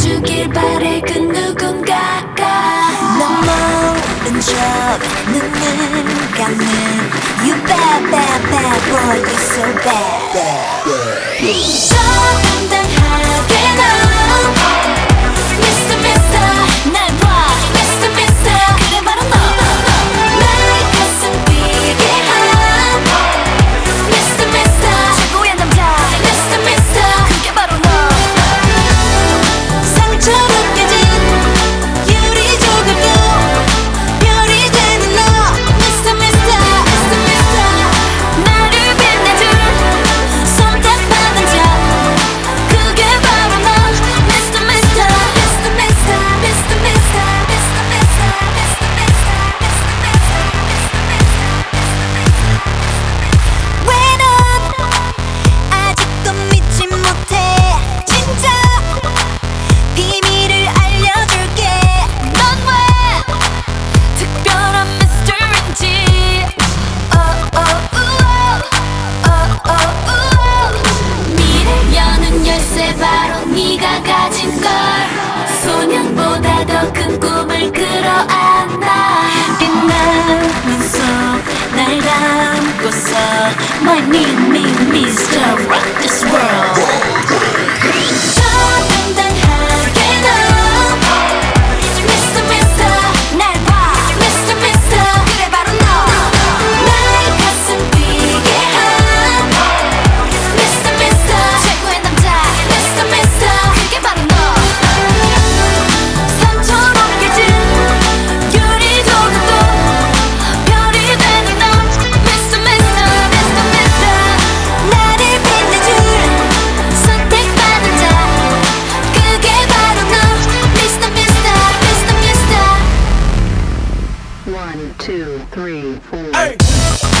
주길 바래 그 누군가가 난 모른 척 눈을 감는 You bad bad bad boy you so bad, bad, bad. I need me, to Rock This World. One, two, three, four. Hey.